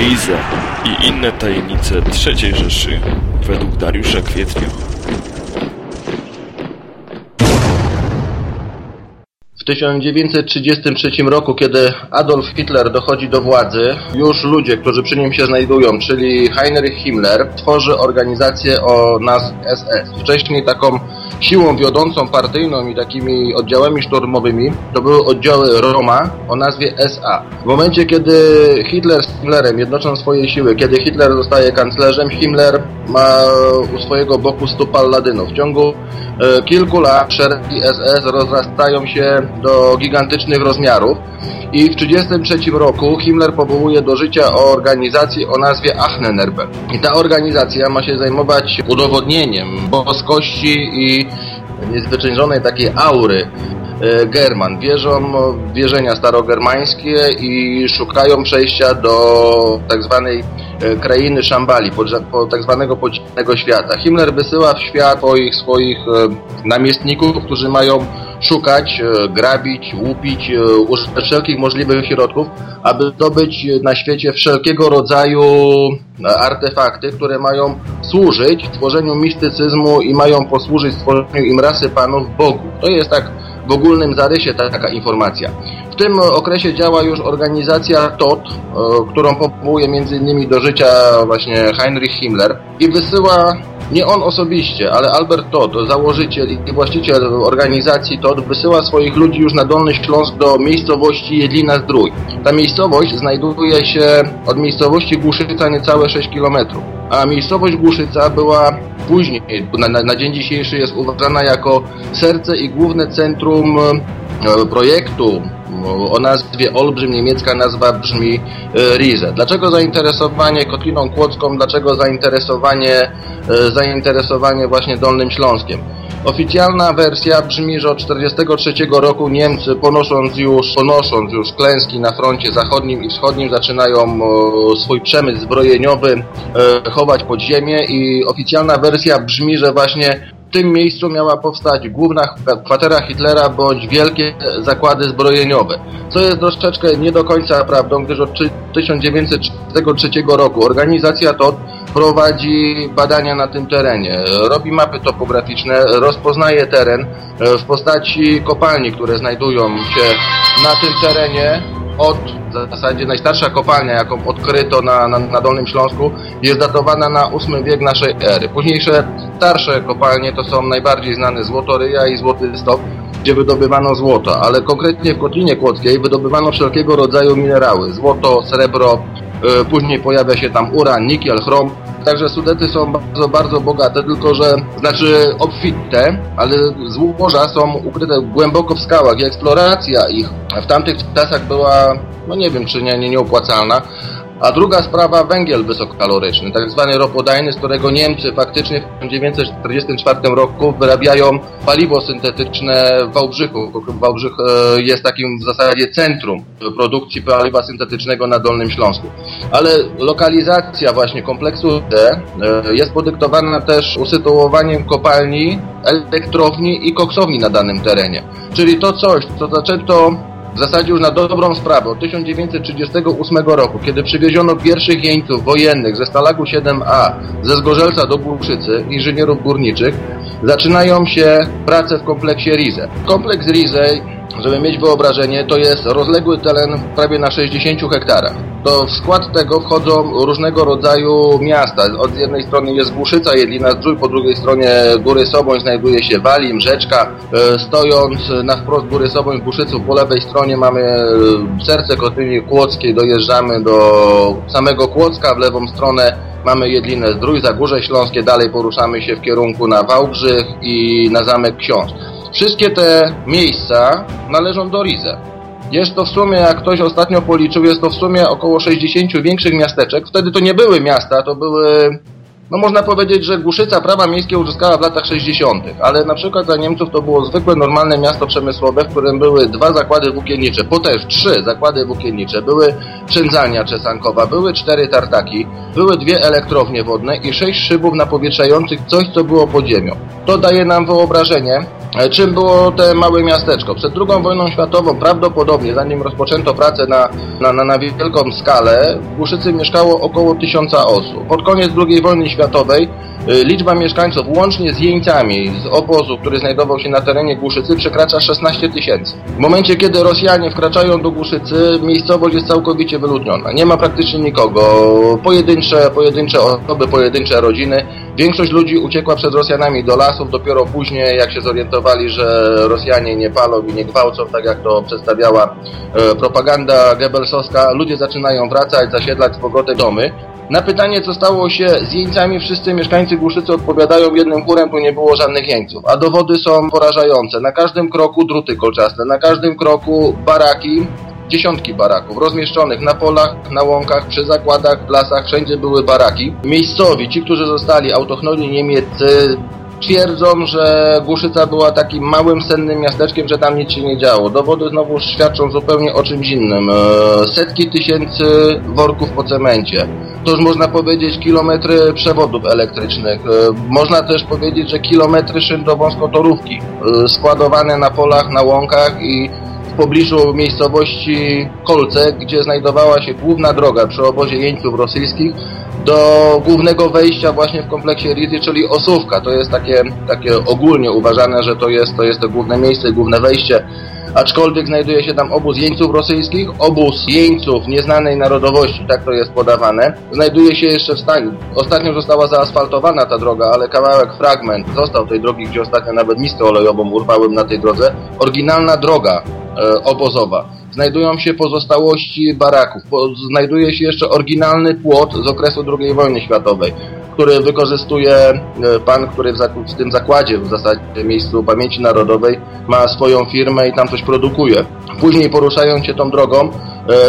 Rize i inne tajemnice III Rzeszy według Dariusza Kwietnia. W 1933 roku, kiedy Adolf Hitler dochodzi do władzy, już ludzie, którzy przy nim się znajdują, czyli Heinrich Himmler, tworzy organizację o nazwie SS. Wcześniej taką siłą wiodącą partyjną i takimi oddziałami szturmowymi to były oddziały Roma o nazwie SA. W momencie, kiedy Hitler z Himmlerem jednoczą swoje siły, kiedy Hitler zostaje kanclerzem, Himmler ma u swojego boku stu palladynów. W ciągu e, kilku lat szeregi SS rozrastają się do gigantycznych rozmiarów i w 1933 roku Himmler powołuje do życia organizację o nazwie Ahnenerbe. I ta organizacja ma się zajmować udowodnieniem boskości i niezwyciężonej takiej aury e, German. Wierzą wierzenia starogermańskie i szukają przejścia do tak zwanej krainy Szambali, po, po tak zwanego podziemnego świata. Himmler wysyła w świat swoich, swoich e, namiestników, którzy mają szukać, grabić, łupić, używać wszelkich możliwych środków, aby zdobyć na świecie wszelkiego rodzaju artefakty, które mają służyć tworzeniu mistycyzmu i mają posłużyć stworzeniu im rasy panów bogów. To jest tak w ogólnym zarysie taka informacja. W tym okresie działa już organizacja TOT, którą powołuje m.in. do życia właśnie Heinrich Himmler i wysyła nie on osobiście, ale Albert Todd, założyciel i właściciel organizacji Todd, wysyła swoich ludzi już na Dolny Śląsk do miejscowości Jedlina Zdrój. Ta miejscowość znajduje się od miejscowości Głuszyca niecałe 6 km. A miejscowość Głuszyca była później, na, na dzień dzisiejszy jest uważana jako serce i główne centrum e, projektu o nazwie Olbrzym, niemiecka nazwa brzmi e, Rize. Dlaczego zainteresowanie Kotliną Kłodzką, dlaczego zainteresowanie, e, zainteresowanie właśnie Dolnym Śląskiem? Oficjalna wersja brzmi, że od 1943 roku Niemcy ponosząc już, ponosząc już klęski na froncie zachodnim i wschodnim zaczynają swój przemysł zbrojeniowy e, chować pod ziemię i oficjalna wersja brzmi, że właśnie w tym miejscu miała powstać główna kwatera Hitlera bądź wielkie zakłady zbrojeniowe. Co jest troszeczkę nie do końca prawdą, gdyż od 1943 roku organizacja TOT prowadzi badania na tym terenie, robi mapy topograficzne, rozpoznaje teren e, w postaci kopalni, które znajdują się na tym terenie od w zasadzie najstarsza kopalnia, jaką odkryto na, na, na Dolnym Śląsku, jest datowana na VIII wiek naszej ery. Późniejsze starsze kopalnie to są najbardziej znane Złotoryja i Złoty Stok, gdzie wydobywano złoto, ale konkretnie w Kotlinie Kłodzkiej wydobywano wszelkiego rodzaju minerały, złoto, srebro, później pojawia się tam uran, nikiel, chrom, Także Sudety są bardzo, bardzo bogate, tylko że, znaczy obfite, ale złoża są ukryte głęboko w skałach i eksploracja ich w tamtych czasach była, no nie wiem, czy nie, nie nieopłacalna. A druga sprawa, węgiel wysokokaloryczny, tak zwany ropodajny, z którego Niemcy faktycznie w 1944 roku wyrabiają paliwo syntetyczne w Wałbrzychu. Wałbrzych e, jest takim w zasadzie centrum produkcji paliwa syntetycznego na Dolnym Śląsku. Ale lokalizacja właśnie kompleksu D e, jest podyktowana też usytuowaniem kopalni, elektrowni i koksowni na danym terenie. Czyli to coś, co zaczęto w zasadzie już na dobrą sprawę od 1938 roku, kiedy przywieziono pierwszych jeńców wojennych ze Stalagu 7A ze Zgorzelca do Głuszycy, inżynierów górniczych, zaczynają się prace w kompleksie Rize. Kompleks Rize, żeby mieć wyobrażenie, to jest rozległy teren prawie na 60 hektarach to w skład tego wchodzą różnego rodzaju miasta. Od jednej strony jest Głuszyca, Jedlina Zdrój, po drugiej stronie Góry Soboń znajduje się Walim, rzeczka. E, stojąc na wprost Góry Soboń, Głuszycu, po lewej stronie mamy e, serce Kotliny Kłodzkiej, dojeżdżamy do samego Kłodzka, w lewą stronę mamy Jedlinę Zdrój, Zagórze Śląskie, dalej poruszamy się w kierunku na Wałbrzych i na Zamek Książ. Wszystkie te miejsca należą do Rize. Jest to w sumie, jak ktoś ostatnio policzył, jest to w sumie około 60 większych miasteczek. Wtedy to nie były miasta, to były... No można powiedzieć, że Głuszyca prawa miejskie uzyskała w latach 60., ale na przykład dla Niemców to było zwykłe, normalne miasto przemysłowe, w którym były dwa zakłady włókiennicze, potem trzy zakłady włókiennicze, były przędzalnia czesankowa, były cztery tartaki, były dwie elektrownie wodne i sześć szybów napowietrzających coś, co było pod ziemią. To daje nam wyobrażenie, E, czym było te małe miasteczko? Przed II wojną światową prawdopodobnie, zanim rozpoczęto pracę na, na, na, na wielką skalę, w Głuszycy mieszkało około tysiąca osób. Pod koniec II wojny światowej y, liczba mieszkańców łącznie z jeńcami z obozu, który znajdował się na terenie Głuszycy przekracza 16 tysięcy. W momencie, kiedy Rosjanie wkraczają do Głuszycy, miejscowość jest całkowicie wyludniona. Nie ma praktycznie nikogo. Pojedyncze, pojedyncze osoby, pojedyncze rodziny. Większość ludzi uciekła przed Rosjanami do lasów. Dopiero później, jak się zorientowali, że Rosjanie nie palą i nie gwałcą, tak jak to przedstawiała e, propaganda Goebbelsowska, ludzie zaczynają wracać, zasiedlać z powrotem domy. Na pytanie, co stało się z jeńcami, wszyscy mieszkańcy Głuszycy odpowiadają jednym chórem, tu nie było żadnych jeńców. A dowody są porażające. Na każdym kroku druty kolczaste, na każdym kroku baraki, dziesiątki baraków rozmieszczonych na polach, na łąkach, przy zakładach, w lasach, wszędzie były baraki. Miejscowi, ci, którzy zostali autochnoni niemieccy, twierdzą, że Głuszyca była takim małym, sennym miasteczkiem, że tam nic się nie działo. Dowody znowu świadczą zupełnie o czymś innym. E, setki tysięcy worków po cemencie. To już można powiedzieć kilometry przewodów elektrycznych. E, można też powiedzieć, że kilometry szyn do wąskotorówki e, składowane na polach, na łąkach i w pobliżu miejscowości Kolce, gdzie znajdowała się główna droga przy obozie jeńców rosyjskich do głównego wejścia właśnie w kompleksie Rizy, czyli Osówka. To jest takie, takie ogólnie uważane, że to jest, to jest to główne miejsce, główne wejście aczkolwiek znajduje się tam obóz jeńców rosyjskich, obóz jeńców nieznanej narodowości, tak to jest podawane. Znajduje się jeszcze w stanie. Ostatnio została zaasfaltowana ta droga, ale kawałek, fragment został tej drogi, gdzie ostatnio nawet miskę olejową urwałem na tej drodze. Oryginalna droga obozowa. Znajdują się pozostałości baraków. Znajduje się jeszcze oryginalny płot z okresu II wojny światowej który wykorzystuje e, pan, który w, tym zakładzie, w zasadzie miejscu pamięci narodowej, ma swoją firmę i tam coś produkuje. Później poruszając się tą drogą, e,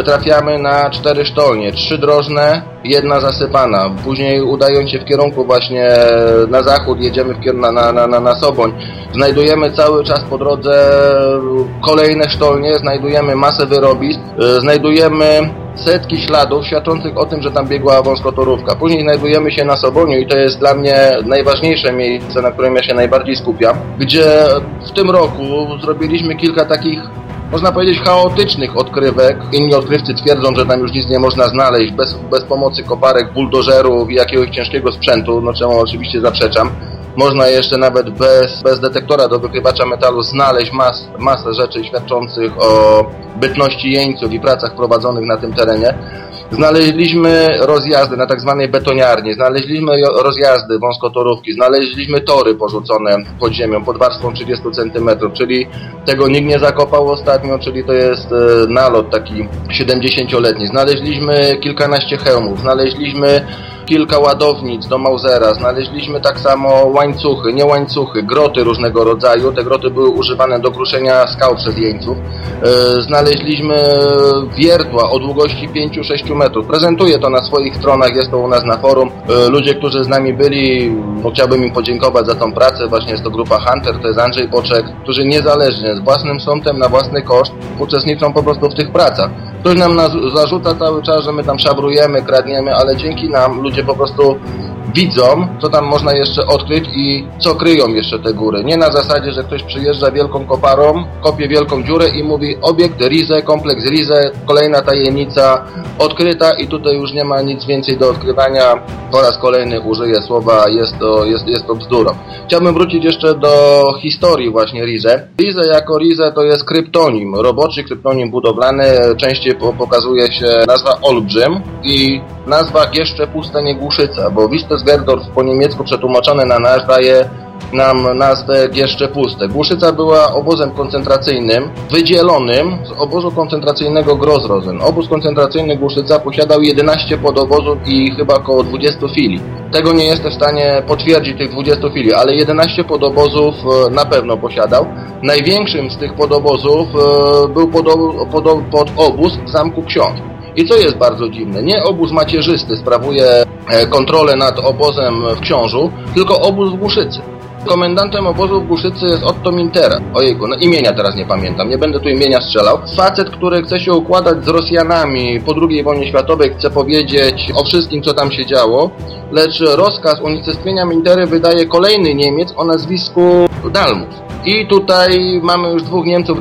trafiamy na cztery sztolnie, trzy drożne, jedna zasypana. Później udając się w kierunku właśnie na zachód, jedziemy w na, na, na, na Soboń. Znajdujemy cały czas po drodze kolejne sztolnie, znajdujemy masę wyrobisk, e, znajdujemy setki śladów świadczących o tym, że tam biegła wąskotorówka. Później znajdujemy się na Soboniu i to jest dla mnie najważniejsze miejsce, na którym ja się najbardziej skupiam, gdzie w tym roku zrobiliśmy kilka takich można powiedzieć, chaotycznych odkrywek. Inni odkrywcy twierdzą, że tam już nic nie można znaleźć bez, bez pomocy koparek, buldożerów i jakiegoś ciężkiego sprzętu, no czemu oczywiście zaprzeczam. Można jeszcze nawet bez, bez detektora do wykrywacza metalu znaleźć mas, masę rzeczy świadczących o bytności jeńców i pracach prowadzonych na tym terenie. Znaleźliśmy rozjazdy na tak zwanej betoniarni, znaleźliśmy rozjazdy wąskotorówki, znaleźliśmy tory porzucone pod ziemią, pod warstwą 30 cm, czyli tego nikt nie zakopał ostatnio, czyli to jest e, nalot taki 70-letni. Znaleźliśmy kilkanaście hełmów, znaleźliśmy kilka ładownic do Mausera, znaleźliśmy tak samo łańcuchy, nie łańcuchy, groty różnego rodzaju. Te groty były używane do kruszenia skał przez jeńców. E, znaleźliśmy wiertła o długości 5-6 metrów. Prezentuję to na swoich stronach, jest to u nas na forum. E, ludzie, którzy z nami byli, no, chciałbym im podziękować za tą pracę. Właśnie jest to grupa Hunter, to jest Andrzej Boczek, którzy niezależnie, z własnym sądem, na własny koszt uczestniczą po prostu w tych pracach. Ktoś nam zarzuca cały czas, że my tam szabrujemy, kradniemy, ale dzięki nam ludzie po prostu widzą, co tam można jeszcze odkryć i co kryją jeszcze te góry. Nie na zasadzie, że ktoś przyjeżdża wielką koparą, kopie wielką dziurę i mówi obiekt Rize, kompleks Rize, kolejna tajemnica odkryta i tutaj już nie ma nic więcej do odkrywania. Po raz kolejny użyję słowa, jest to, jest, jest to bzdurą. Chciałbym wrócić jeszcze do historii właśnie Rize. Rize jako Rize to jest kryptonim, roboczy kryptonim budowlany, częściej pokazuje się nazwa Olbrzym i nazwa jeszcze pusta nie Głuszyca, Wistesgerdorf po niemiecku przetłumaczone na nasz daje nam nazwę Gieszcze Puste. Głuszyca była obozem koncentracyjnym wydzielonym z obozu koncentracyjnego Grozrozen. Obóz koncentracyjny Głuszyca posiadał 11 podobozów i chyba około 20 filii. Tego nie jestem w stanie potwierdzić, tych 20 filii, ale 11 podobozów e, na pewno posiadał. Największym z tych podobozów e, był pod obóz w Zamku Książ. I co jest bardzo dziwne, nie obóz macierzysty sprawuje e, kontrolę nad obozem w Książu, tylko obóz w Głuszycy. Komendantem obozu w Głuszycy jest Otto Mintera. Ojejku, no imienia teraz nie pamiętam, nie będę tu imienia strzelał. Facet, który chce się układać z Rosjanami po II wojnie światowej, chce powiedzieć o wszystkim, co tam się działo, lecz rozkaz unicestwienia Mintery wydaje kolejny Niemiec o nazwisku Dalmus. I tutaj mamy już dwóch Niemców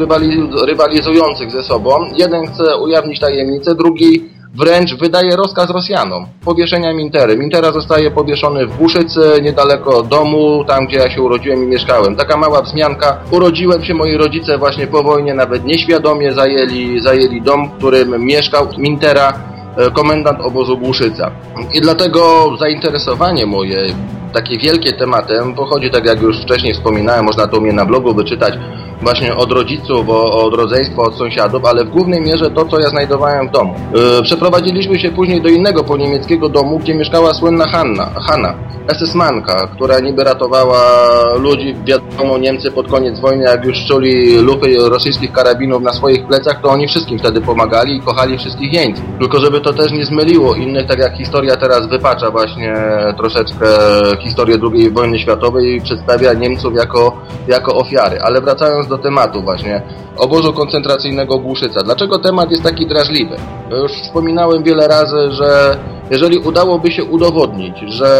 rywalizujących ze sobą. Jeden chce ujawnić tajemnicę, drugi wręcz wydaje rozkaz Rosjanom powieszenia Mintery. Mintera zostaje powieszony w Buszycy, niedaleko domu, tam gdzie ja się urodziłem i mieszkałem. Taka mała wzmianka. Urodziłem się, moi rodzice właśnie po wojnie nawet nieświadomie zajęli, zajęli dom, w którym mieszkał Mintera, komendant obozu Buszyca. I dlatego zainteresowanie moje takie wielkie tematem pochodzi, tak jak już wcześniej wspominałem, można to u mnie na blogu wyczytać, właśnie od rodziców, od rodzeństwa, od sąsiadów, ale w głównej mierze to, co ja znajdowałem w domu. Yy, przeprowadziliśmy się później do innego poniemieckiego domu, gdzie mieszkała słynna Hanna, Hanna, SS-manka, która niby ratowała ludzi. Wiadomo, Niemcy pod koniec wojny, jak już czuli lufy rosyjskich karabinów na swoich plecach, to oni wszystkim wtedy pomagali i kochali wszystkich jeńców. Tylko żeby to też nie zmyliło innych, tak jak historia teraz wypacza właśnie troszeczkę historię II wojny światowej i przedstawia Niemców jako, jako ofiary. Ale wracając do tematu właśnie obozu koncentracyjnego Głuszyca. Dlaczego temat jest taki drażliwy? Już wspominałem wiele razy, że jeżeli udałoby się udowodnić, że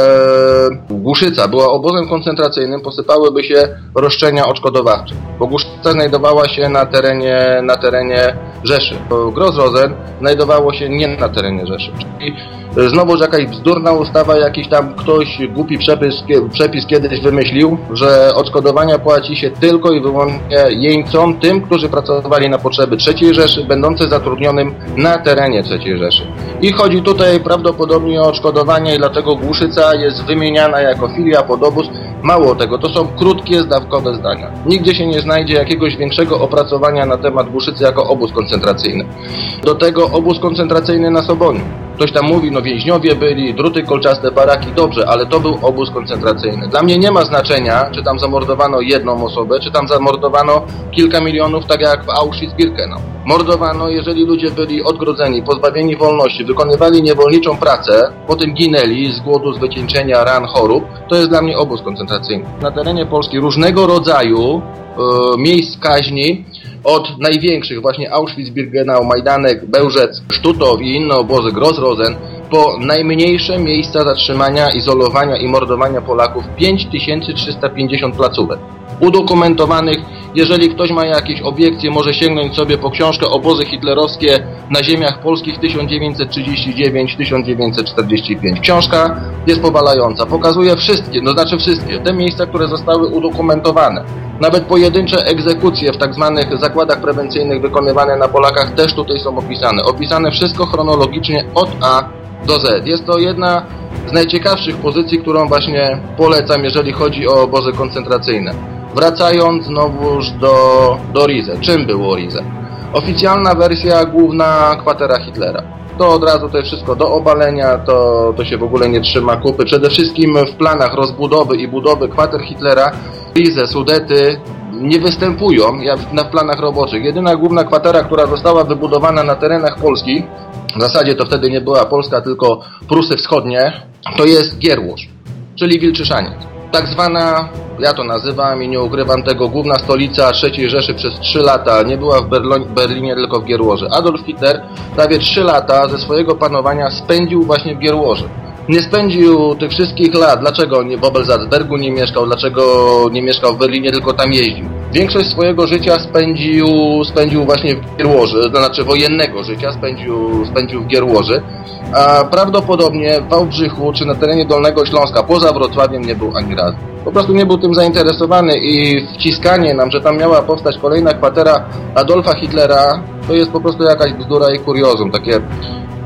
Głuszyca była obozem koncentracyjnym, posypałyby się roszczenia odszkodowawcze. Bo Głuszyca znajdowała się na terenie, na terenie Rzeszy. Grozrozen znajdowało się nie na terenie Rzeszy. Czyli znowuż jakaś bzdurna ustawa, jakiś tam ktoś głupi przepis, przepis kiedyś wymyślił, że odszkodowania płaci się tylko i wyłącznie jeńcom, tym, którzy pracowali na potrzeby III Rzeszy, będący zatrudnionym na terenie III Rzeszy. I chodzi tutaj prawdopodobnie o odszkodowanie i dlatego Głuszyca jest wymieniana jako filia pod. Mało tego, to są krótkie, zdawkowe zdania. Nigdzie się nie znajdzie jakiegoś większego opracowania na temat Głuszycy jako obóz koncentracyjny. Do tego obóz koncentracyjny na Soboniu. Ktoś tam mówi, no więźniowie byli, druty kolczaste, baraki, dobrze, ale to był obóz koncentracyjny. Dla mnie nie ma znaczenia, czy tam zamordowano jedną osobę, czy tam zamordowano kilka milionów, tak jak w Auschwitz-Birkenau. Mordowano, jeżeli ludzie byli odgrodzeni, pozbawieni wolności, wykonywali niewolniczą pracę, potem ginęli z głodu, z wycieńczenia, ran, chorób, to jest dla mnie obóz koncentracyjny. Na terenie Polski różnego rodzaju e, miejsc kaźni od największych właśnie Auschwitz-Birkenau, Majdanek, Bełżec, Sztutow i inne obozy Grossrosen po najmniejsze miejsca zatrzymania, izolowania i mordowania Polaków 5350 placówek. Udokumentowanych, jeżeli ktoś ma jakieś obiekcje, może sięgnąć sobie po książkę Obozy hitlerowskie na ziemiach polskich 1939-1945. Książka jest powalająca, pokazuje wszystkie, no znaczy wszystkie, te miejsca, które zostały udokumentowane. Nawet pojedyncze egzekucje w tak zwanych zakładach prewencyjnych wykonywane na Polakach też tutaj są opisane. Opisane wszystko chronologicznie od A do Z. Jest to jedna z najciekawszych pozycji, którą właśnie polecam, jeżeli chodzi o obozy koncentracyjne. Wracając znowuż do, do Rize. Czym było Rize? Oficjalna wersja główna kwatera Hitlera. To od razu to jest wszystko do obalenia, to, to się w ogóle nie trzyma kupy. Przede wszystkim w planach rozbudowy i budowy kwater Hitlera Rize, Sudety nie występują na planach roboczych. Jedyna główna kwatera, która została wybudowana na terenach Polski, w zasadzie to wtedy nie była Polska, tylko Prusy Wschodnie, to jest Gierłosz, czyli Wilczyszaniec. Tak zwana, ja to nazywam i nie ukrywam tego, główna stolica III Rzeszy przez 3 lata nie była w Berlinie, tylko w Gierłoży. Adolf Hitler prawie 3 lata ze swojego panowania spędził właśnie w Gierłoży nie spędził tych wszystkich lat. Dlaczego nie w Obelzatzbergu nie mieszkał? Dlaczego nie mieszkał w Berlinie, tylko tam jeździł? Większość swojego życia spędził, spędził właśnie w Gierłoży, to znaczy wojennego życia spędził, spędził w Gierłoży, a prawdopodobnie w Wałbrzychu czy na terenie Dolnego Śląska, poza Wrocławiem nie był ani razu. Po prostu nie był tym zainteresowany i wciskanie nam, że tam miała powstać kolejna kwatera Adolfa Hitlera, to jest po prostu jakaś bzdura i kuriozum, takie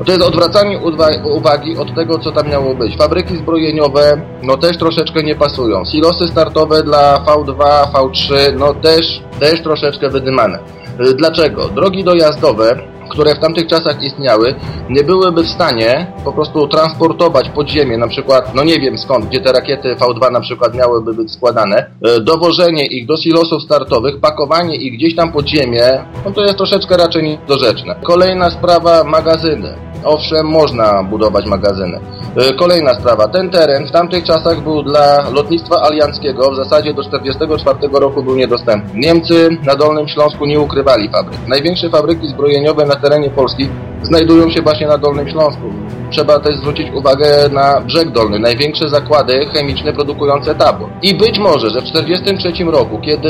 to jest odwracanie uwagi od tego, co tam miało być. Fabryki zbrojeniowe, no też troszeczkę nie pasują. Silosy startowe dla V2, V3, no też, też troszeczkę wydymane. Y, dlaczego? Drogi dojazdowe, które w tamtych czasach istniały, nie byłyby w stanie po prostu transportować pod ziemię, na przykład, no nie wiem skąd, gdzie te rakiety V2 na przykład miałyby być składane, y, dowożenie ich do silosów startowych, pakowanie ich gdzieś tam pod ziemię, no to jest troszeczkę raczej niedorzeczne. Kolejna sprawa, magazyny owszem, można budować magazyny. E, kolejna sprawa. Ten teren w tamtych czasach był dla lotnictwa alianckiego w zasadzie do 1944 roku był niedostępny. Niemcy na Dolnym Śląsku nie ukrywali fabryk. Największe fabryki zbrojeniowe na na terenie Polski znajdują się właśnie na Dolnym Śląsku. Trzeba też zwrócić uwagę na brzeg dolny, największe zakłady chemiczne produkujące tabor. I być może, że w 1943 roku, kiedy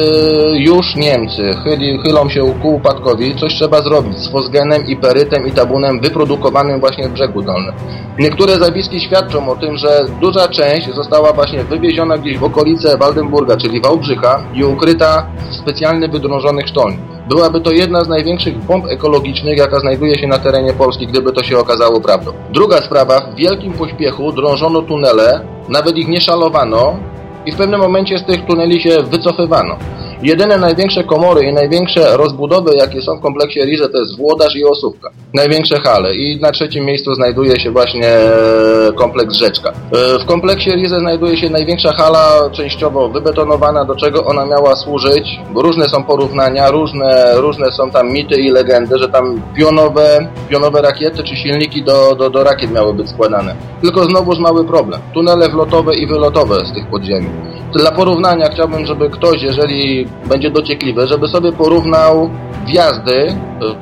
już Niemcy chyli, chylą się ku upadkowi, coś trzeba zrobić z fosgenem i perytem i tabunem wyprodukowanym właśnie w brzegu dolnym. Niektóre zapiski świadczą o tym, że duża część została właśnie wywieziona gdzieś w okolice Waldenburga, czyli Wałbrzycha i ukryta w specjalnie wydrążonych sztolni. Byłaby to jedna z największych bomb ekologicznych, jaka znajduje się na terenie Polski, gdyby to się okazało prawdą. Druga sprawa, w wielkim pośpiechu drążono tunele, nawet ich nie szalowano i w pewnym momencie z tych tuneli się wycofywano. Jedyne największe komory i największe rozbudowy, jakie są w kompleksie Rize, to jest Włodarz i Osówka. Największe hale. I na trzecim miejscu znajduje się właśnie e, kompleks Rzeczka. E, w kompleksie Rize znajduje się największa hala, częściowo wybetonowana, do czego ona miała służyć. Różne są porównania, różne, różne są tam mity i legendy, że tam pionowe, pionowe rakiety czy silniki do, do, do rakiet miały być składane. Tylko znowuż mały problem. Tunele wlotowe i wylotowe z tych podziemi. Dla porównania chciałbym, żeby ktoś, jeżeli będzie dociekliwy, żeby sobie porównał wjazdy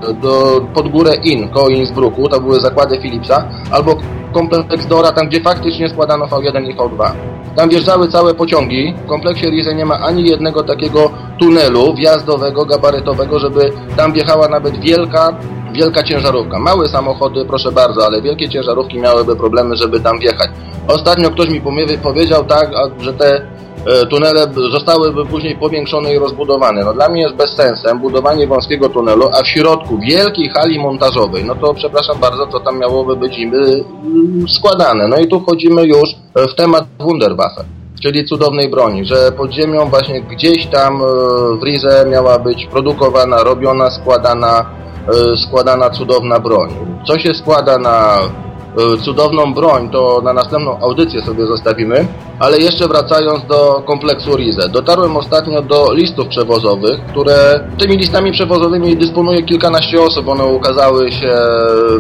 e, do, pod górę In, koło Innsbrucku, to były zakłady Philipsa, albo kompleks Dora, tam gdzie faktycznie składano V1 i V2. Tam wjeżdżały całe pociągi. W kompleksie Rize nie ma ani jednego takiego tunelu wjazdowego, gabarytowego, żeby tam wjechała nawet wielka, wielka ciężarówka. Małe samochody, proszę bardzo, ale wielkie ciężarówki miałyby problemy, żeby tam wjechać. Ostatnio ktoś mi powiedział tak, że te tunele zostałyby później powiększone i rozbudowane. No dla mnie jest bezsensem budowanie wąskiego tunelu, a w środku wielkiej hali montażowej, no to przepraszam bardzo, to tam miałoby być niby mm, składane. No i tu wchodzimy już w temat Wunderwaffe czyli cudownej broni, że pod ziemią właśnie gdzieś tam e, w Rize miała być produkowana, robiona, składana, e, składana cudowna broń. Co się składa na E, cudowną broń, to na następną audycję sobie zostawimy. Ale jeszcze wracając do kompleksu Rize. Dotarłem ostatnio do listów przewozowych, które tymi listami przewozowymi dysponuje kilkanaście osób. One ukazały się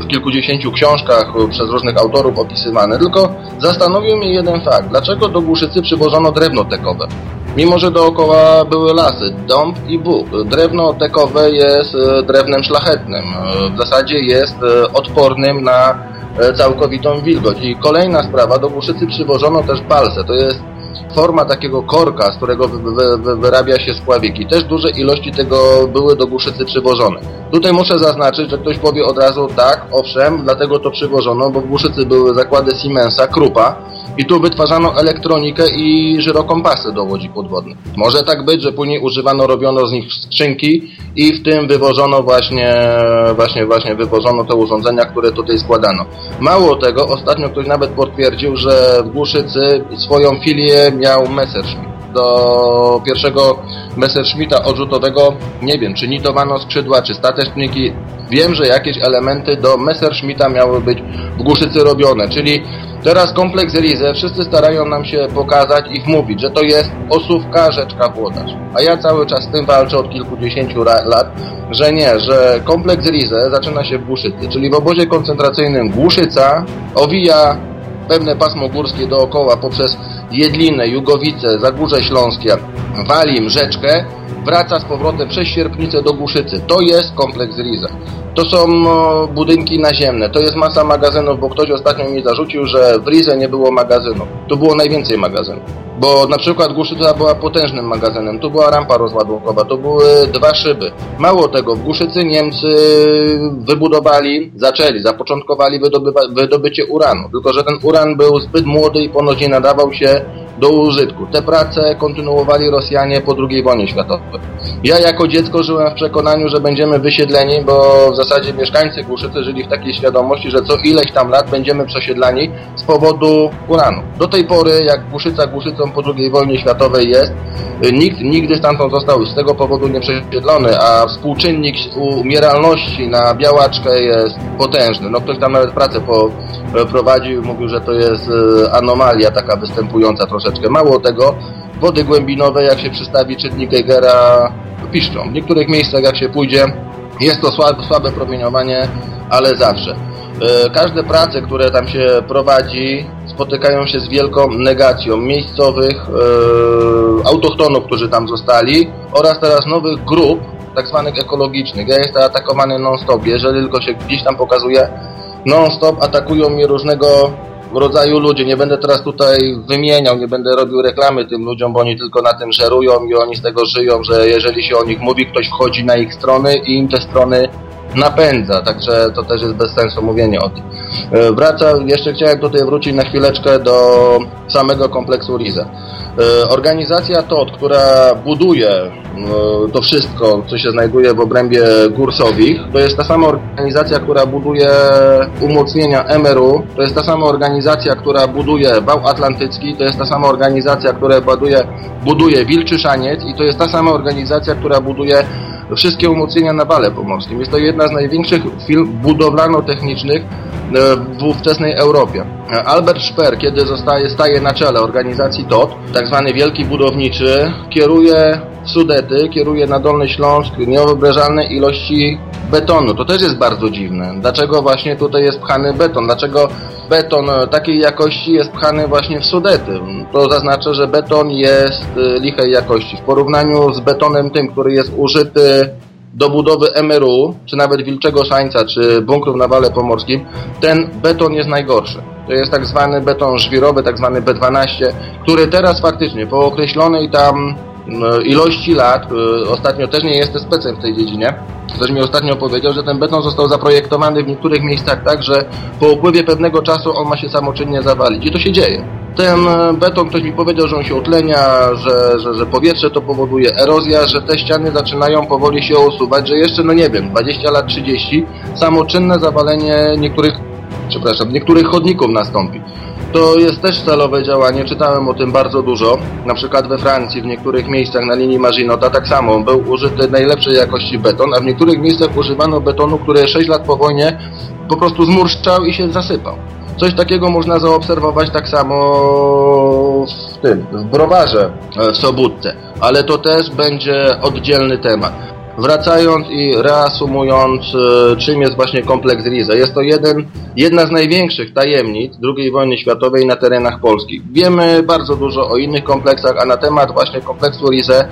w kilkudziesięciu książkach przez różnych autorów opisywane. Tylko zastanowił mnie jeden fakt. Dlaczego do Głuszycy przywożono drewno tekowe? Mimo, że dookoła były lasy, dąb i bóg. Drewno tekowe jest e, drewnem szlachetnym. E, w zasadzie jest odpornym na całkowitą wilgoć. I kolejna sprawa, do Głuszycy przywożono też palce. To jest forma takiego korka, z którego wy, wy, wy, wyrabia się spławiki. Też duże ilości tego były do Głuszycy przywożone. Tutaj muszę zaznaczyć, że ktoś powie od razu tak, owszem, dlatego to przywożono, bo w Głuszycy były zakłady Siemensa, Krupa, i tu wytwarzano elektronikę i żyrokompasy do łodzi podwodnych. Może tak być, że później używano, robiono z nich skrzynki i w tym wywożono właśnie, właśnie, właśnie wywożono te urządzenia, które tutaj składano. Mało tego, ostatnio ktoś nawet potwierdził, że w Głuszycy swoją filię miał Messerschmitt do pierwszego Messerschmitta odrzutowego, nie wiem, czy nitowano skrzydła, czy stateczniki. Wiem, że jakieś elementy do Messerschmitta miały być w Głuszycy robione, czyli Teraz kompleks Rize, wszyscy starają nam się pokazać i wmówić, że to jest osówka rzeczka Włodarz. A ja cały czas z tym walczę od kilkudziesięciu lat, że nie, że kompleks Rize zaczyna się w Głuszycy, czyli w obozie koncentracyjnym Głuszyca owija pewne pasmo górskie dookoła poprzez Jedlinę, Jugowice, Zagórze Śląskie, Walim, rzeczkę, wraca z powrotem przez Sierpnicę do Głuszycy. To jest kompleks Rize. To są budynki naziemne, to jest masa magazynów, bo ktoś ostatnio mi zarzucił, że w Rize nie było magazynu. Tu było najwięcej magazynów. Bo na przykład Głuszyca była potężnym magazynem, tu była rampa rozładunkowa, to były dwa szyby. Mało tego, w Głuszycy Niemcy wybudowali, zaczęli, zapoczątkowali wydobycie uranu. Tylko, że ten uran był zbyt młody i ponoć nie nadawał się do użytku. Te prace kontynuowali Rosjanie po II wojnie światowej. Ja jako dziecko żyłem w przekonaniu, że będziemy wysiedleni, bo w zasadzie mieszkańcy Głuszycy żyli w takiej świadomości, że co ileś tam lat będziemy przesiedlani z powodu uranu. Do tej pory, jak Głuszyca Głuszycą po II wojnie światowej jest, nikt nigdy stamtąd został z tego powodu nie przesiedlony, a współczynnik umieralności na białaczkę jest potężny. No ktoś tam nawet pracę prowadził, mówił, że to jest e, anomalia taka występująca troszeczkę. Mało tego, wody głębinowe, jak się przystawi czytnik Geigera, piszczą. W niektórych miejscach, jak się pójdzie, jest to słabe, słabe promieniowanie, ale zawsze. E, każde prace, które tam się prowadzi, spotykają się z wielką negacją miejscowych e, autochtonów, którzy tam zostali oraz teraz nowych grup, tak zwanych ekologicznych. Ja jestem atakowany non-stop. Jeżeli tylko się gdzieś tam pokazuje, non-stop atakują mnie różnego rodzaju ludzie. Nie będę teraz tutaj wymieniał, nie będę robił reklamy tym ludziom, bo oni tylko na tym żerują i oni z tego żyją, że jeżeli się o nich mówi, ktoś wchodzi na ich strony i im te strony napędza, także to też jest bez sensu mówienie o tym. E, wraca, jeszcze chciałem tutaj wrócić na chwileczkę do samego kompleksu Rize. E, organizacja TOT, która buduje e, to wszystko, co się znajduje w obrębie gór Sowich, to jest ta sama organizacja, która buduje umocnienia MRU, to jest ta sama organizacja, która buduje Wał Atlantycki, to jest ta sama organizacja, która buduje, buduje Wilczy Szaniec i to jest ta sama organizacja, która buduje wszystkie umocnienia na Wale Pomorskim. Jest to jedna z największych firm budowlano-technicznych w ówczesnej Europie. Albert Sper, kiedy zostaje, staje na czele organizacji TOT, tak zwany wielki budowniczy, kieruje Sudety, kieruje na Dolny Śląsk niewyobrażalne ilości betonu. To też jest bardzo dziwne. Dlaczego właśnie tutaj jest pchany beton? Dlaczego beton takiej jakości jest pchany właśnie w Sudety? To zaznacza, że beton jest lichej jakości. W porównaniu z betonem tym, który jest użyty do budowy MRU, czy nawet Wilczego Szańca, czy bunkrów na Wale Pomorskim, ten beton jest najgorszy. To jest tak zwany beton żwirowy, tak zwany B12, który teraz faktycznie po określonej tam ilości lat, y, ostatnio też nie jestem specem w tej dziedzinie, ktoś mi ostatnio powiedział, że ten beton został zaprojektowany w niektórych miejscach tak, że po upływie pewnego czasu on ma się samoczynnie zawalić i to się dzieje. Ten y, beton, ktoś mi powiedział, że on się utlenia, że, że, że powietrze to powoduje erozja, że te ściany zaczynają powoli się usuwać, że jeszcze, no nie wiem, 20 lat, 30, samoczynne zawalenie niektórych, przepraszam, niektórych chodników nastąpi. To jest też celowe działanie, czytałem o tym bardzo dużo. Na przykład we Francji, w niektórych miejscach na linii Maginota tak samo był użyty najlepszej jakości beton, a w niektórych miejscach używano betonu, który 6 lat po wojnie po prostu zmurszczał i się zasypał. Coś takiego można zaobserwować tak samo w tym, w browarze w Sobótce, ale to też będzie oddzielny temat. Wracając i reasumując, e, czym jest właśnie kompleks Rize. Jest to jeden, jedna z największych tajemnic II wojny światowej na terenach Polski. Wiemy bardzo dużo o innych kompleksach, a na temat właśnie kompleksu Rize e,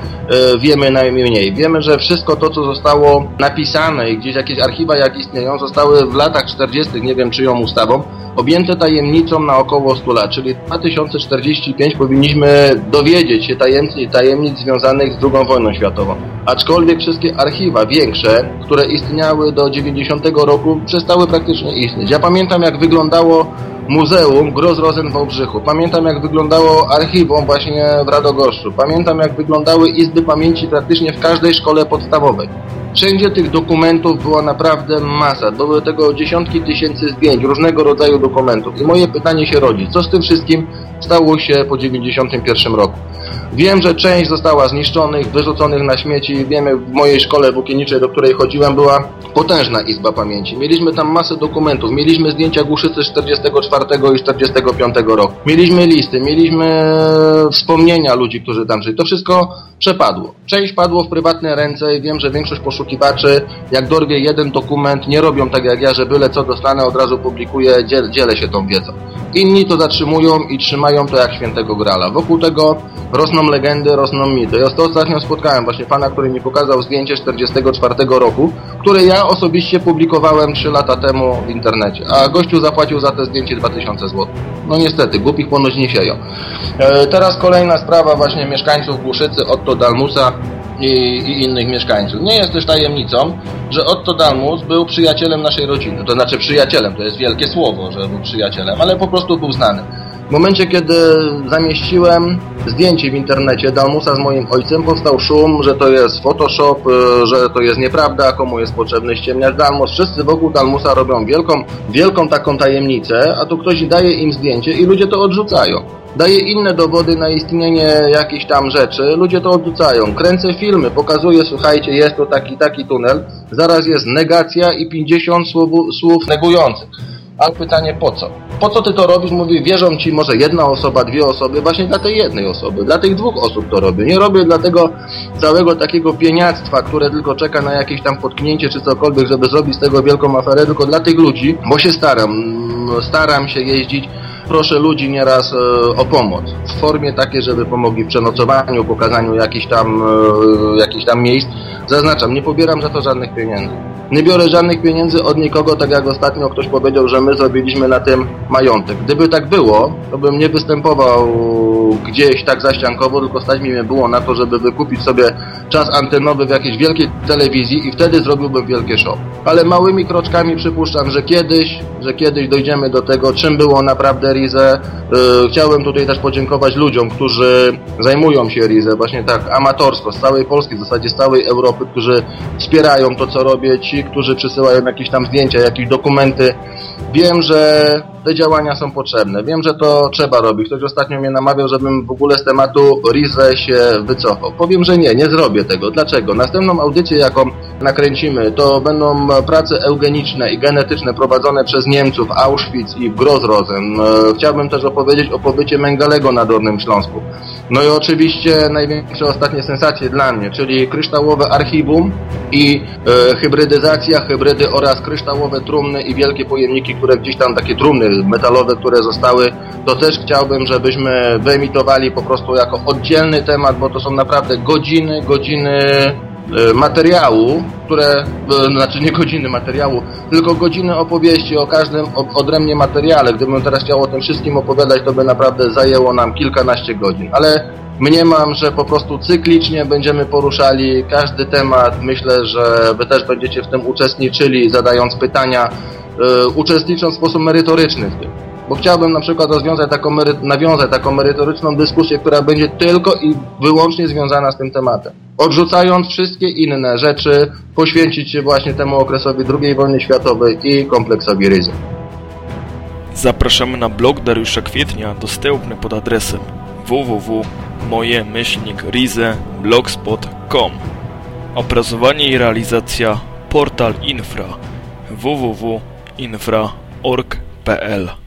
wiemy najmniej. Wiemy, że wszystko to, co zostało napisane i gdzieś jakieś archiwa jak istnieją, zostały w latach 40., nie wiem czyją ustawą, objęte tajemnicą na około 100 lat, czyli 2045 powinniśmy dowiedzieć się tajemnic, tajemnic związanych z II wojną światową. Aczkolwiek wszystkie archiwa większe, które istniały do 90 roku, przestały praktycznie istnieć. Ja pamiętam jak wyglądało Muzeum Groz-Rosen w Wałbrzychu. Pamiętam jak wyglądało archiwum właśnie w Radogoszczu. Pamiętam jak wyglądały izby pamięci praktycznie w każdej szkole podstawowej. Wszędzie tych dokumentów była naprawdę masa. Były tego dziesiątki tysięcy zdjęć, różnego rodzaju dokumentów. I moje pytanie się rodzi, co z tym wszystkim stało się po 91 roku? Wiem, że część została zniszczonych, wyrzuconych na śmieci. Wiemy, w mojej szkole włókienniczej, do której chodziłem, była potężna izba pamięci. Mieliśmy tam masę dokumentów. Mieliśmy zdjęcia Głuszycy z 44 i 45 roku. Mieliśmy listy, mieliśmy wspomnienia ludzi, którzy tam żyli. To wszystko przepadło. Część padło w prywatne ręce i wiem, że większość poszukiwaczy, jak dorwie jeden dokument, nie robią tak jak ja, że byle co dostanę, od razu publikuję, dzielę się tą wiedzą. Inni to zatrzymują i trzymają to jak świętego grala. Wokół tego rosną legendy, rosną mity. Ja to ostatnio spotkałem właśnie pana, który mi pokazał zdjęcie 44 roku, które ja osobiście publikowałem 3 lata temu w internecie, a gościu zapłacił za te zdjęcie 2000 zł. No niestety, głupich ponoć nie sieją. E, teraz kolejna sprawa właśnie mieszkańców Głuszycy, Otto Dalmusa i, i, innych mieszkańców. Nie jest też tajemnicą, że Otto Dalmus był przyjacielem naszej rodziny. To znaczy przyjacielem, to jest wielkie słowo, że był przyjacielem, ale po prostu był znany. W momencie, kiedy zamieściłem zdjęcie w internecie Dalmusa z moim ojcem, powstał szum, że to jest Photoshop, y, że to jest nieprawda, komu jest potrzebny ściemniać Dalmus. Wszyscy wokół Dalmusa robią wielką, wielką taką tajemnicę, a tu ktoś daje im zdjęcie i ludzie to odrzucają. Daje inne dowody na istnienie jakichś tam rzeczy, ludzie to odrzucają. Kręcę filmy, pokazuję, słuchajcie, jest to taki, taki tunel, zaraz jest negacja i 50 słów, słów negujących. A pytanie po co? Po co ty to robisz? Mówi, wierzą ci może jedna osoba, dwie osoby, właśnie dla tej jednej osoby, dla tych dwóch osób to robię. Nie robię dla tego całego takiego pieniactwa, które tylko czeka na jakieś tam potknięcie czy cokolwiek, żeby zrobić z tego wielką aferę, tylko dla tych ludzi, bo się staram. Staram się jeździć proszę ludzi nieraz e, o pomoc. W formie takie, żeby pomogli w przenocowaniu, pokazaniu jakichś tam, e, jakichś tam miejsc, Zaznaczam, nie pobieram za to żadnych pieniędzy. Nie biorę żadnych pieniędzy od nikogo, tak jak ostatnio ktoś powiedział, że my zrobiliśmy na tym majątek. Gdyby tak było, to bym nie występował gdzieś tak zaściankowo, tylko stać mi było na to, żeby wykupić sobie czas antenowy w jakiejś wielkiej telewizji i wtedy zrobiłbym wielkie show. Ale małymi kroczkami przypuszczam, że kiedyś, że kiedyś dojdziemy do tego, czym było naprawdę Rize. Yy, chciałem tutaj też podziękować ludziom, którzy zajmują się Rize właśnie tak amatorsko, z całej Polski, w zasadzie z całej Europy, którzy wspierają to, co robię, ci, którzy przysyłają jakieś tam zdjęcia, jakieś dokumenty. Wiem, że te działania są potrzebne. Wiem, że to trzeba robić. Ktoś ostatnio mnie namawiał, żebym w ogóle z tematu Rize się wycofał. Powiem, że nie, nie zrobię tego. Dlaczego? Następną audycję, jaką nakręcimy, to będą prace eugeniczne i genetyczne prowadzone przez Niemców Auschwitz i w Grozrozen. E, chciałbym też opowiedzieć o pobycie Mengalego na Dolnym Śląsku. No i oczywiście największe ostatnie sensacje dla mnie, czyli kryształowe archiwum i e, hybrydyzacja, hybrydy oraz kryształowe trumny i wielkie pojemniki, które gdzieś tam, takie trumny metalowe, które zostały, to też chciałbym, żebyśmy wyemitowali po prostu jako oddzielny temat, bo to są naprawdę godziny, godziny e, materiału, które, e, znaczy nie godziny materiału, tylko godziny opowieści o każdym odrębnie materiale. Gdybym teraz chciał o tym wszystkim opowiadać, to by naprawdę zajęło nam kilkanaście godzin. Ale mniemam, że po prostu cyklicznie będziemy poruszali każdy temat. Myślę, że Wy też będziecie w tym uczestniczyli, zadając pytania, yy, uczestnicząc w sposób merytoryczny w tym. Bo chciałbym na przykład rozwiązać taką nawiązać taką merytoryczną dyskusję, która będzie tylko i wyłącznie związana z tym tematem. Odrzucając wszystkie inne rzeczy, poświęcić się właśnie temu okresowi II wojny światowej i kompleksowi ryzyk. Zapraszamy na blog Dariusza Kwietnia dostępny pod adresem www.moje-rize.blogspot.com Opracowanie i realizacja Portal Infra www.infra.org.pl